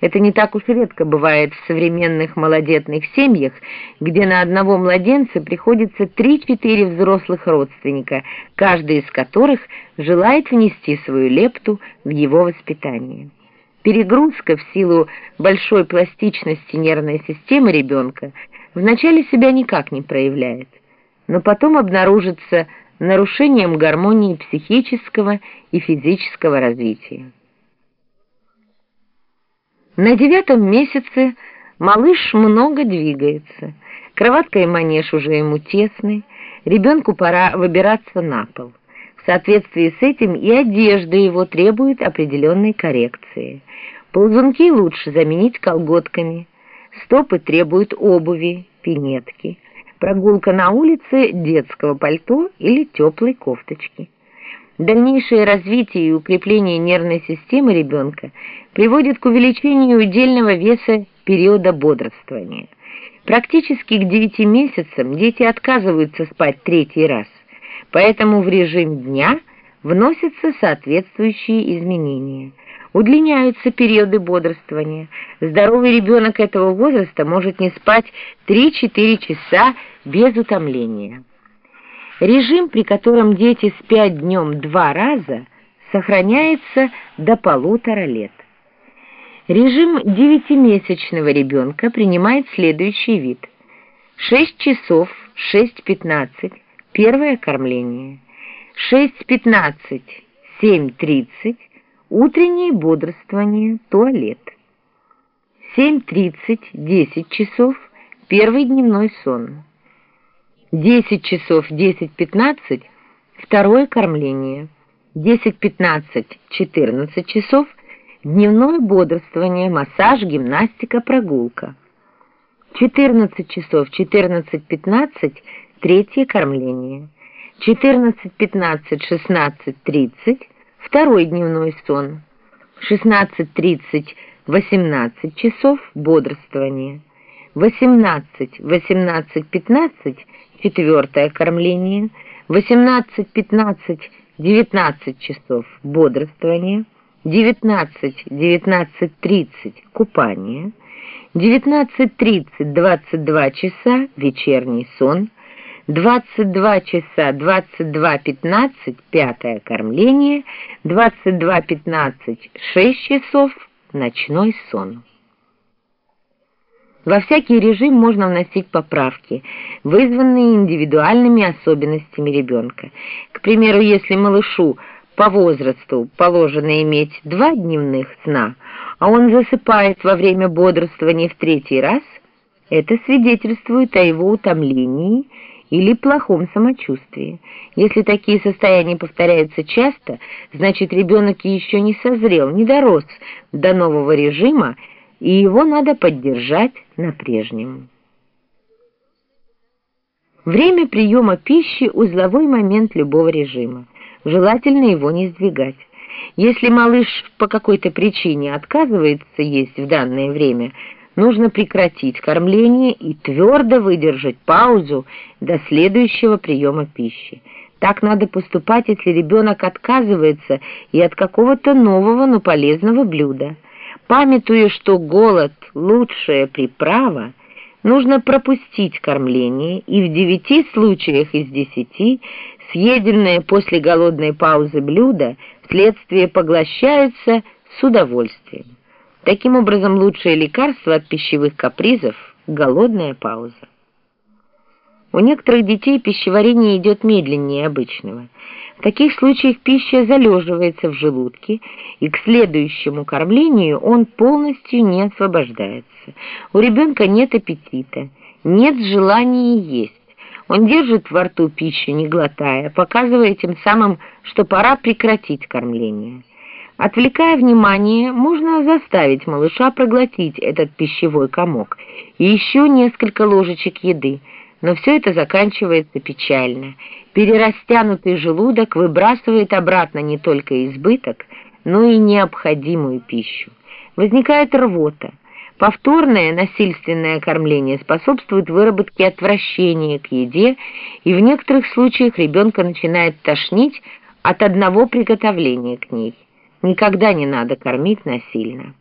Это не так уж редко бывает в современных малодетных семьях, где на одного младенца приходится 3-4 взрослых родственника, каждый из которых желает внести свою лепту в его воспитание. Перегрузка в силу большой пластичности нервной системы ребенка вначале себя никак не проявляет, но потом обнаружится нарушением гармонии психического и физического развития. На девятом месяце малыш много двигается, кроватка и манеж уже ему тесны, ребенку пора выбираться на пол. В соответствии с этим и одежда его требует определенной коррекции. Ползунки лучше заменить колготками, стопы требуют обуви, пинетки, прогулка на улице детского пальто или теплой кофточки. Дальнейшее развитие и укрепление нервной системы ребенка приводит к увеличению удельного веса периода бодрствования. Практически к 9 месяцам дети отказываются спать третий раз, поэтому в режим дня вносятся соответствующие изменения. Удлиняются периоды бодрствования. Здоровый ребенок этого возраста может не спать 3-4 часа без утомления. Режим, при котором дети спят днем два раза, сохраняется до полутора лет. Режим девятимесячного ребенка принимает следующий вид. 6 часов 6.15 – первое кормление, 6.15 – 7.30 – утреннее бодрствование, туалет, 7.30 – 10 часов – первый дневной сон. 10 часов 10-15 – второе кормление, 10-15 – 14 часов – дневное бодрствование, массаж, гимнастика, прогулка. 14 часов 14-15 – третье кормление, 14-15-16-30 – второй дневной сон, 16-30-18 часов – бодрствование, 18-18-15 четвертое кормление, 18-15-19 часов бодрствование, 19-19.30 купание, 19.30-22 часа вечерний сон, 22 часа 22.15 пятое кормление, 22.15 6 часов ночной сон. Во всякий режим можно вносить поправки, вызванные индивидуальными особенностями ребенка. К примеру, если малышу по возрасту положено иметь два дневных сна, а он засыпает во время бодрствования в третий раз, это свидетельствует о его утомлении или плохом самочувствии. Если такие состояния повторяются часто, значит ребенок еще не созрел, не дорос до нового режима, и его надо поддержать на прежнем. Время приема пищи – узловой момент любого режима. Желательно его не сдвигать. Если малыш по какой-то причине отказывается есть в данное время, нужно прекратить кормление и твердо выдержать паузу до следующего приема пищи. Так надо поступать, если ребенок отказывается и от какого-то нового, но полезного блюда – Памятуя, что голод – лучшая приправа, нужно пропустить кормление, и в девяти случаях из десяти съеденное после голодной паузы блюдо вследствие поглощаются с удовольствием. Таким образом, лучшее лекарство от пищевых капризов – голодная пауза. У некоторых детей пищеварение идет медленнее обычного – в таких случаях пища залеживается в желудке, и к следующему кормлению он полностью не освобождается. У ребенка нет аппетита, нет желания есть. Он держит во рту пищу, не глотая, показывая тем самым, что пора прекратить кормление. Отвлекая внимание, можно заставить малыша проглотить этот пищевой комок и еще несколько ложечек еды, но все это заканчивается печально. Перерастянутый желудок выбрасывает обратно не только избыток, но и необходимую пищу. Возникает рвота. Повторное насильственное кормление способствует выработке отвращения к еде, и в некоторых случаях ребенка начинает тошнить от одного приготовления к ней. Никогда не надо кормить насильно.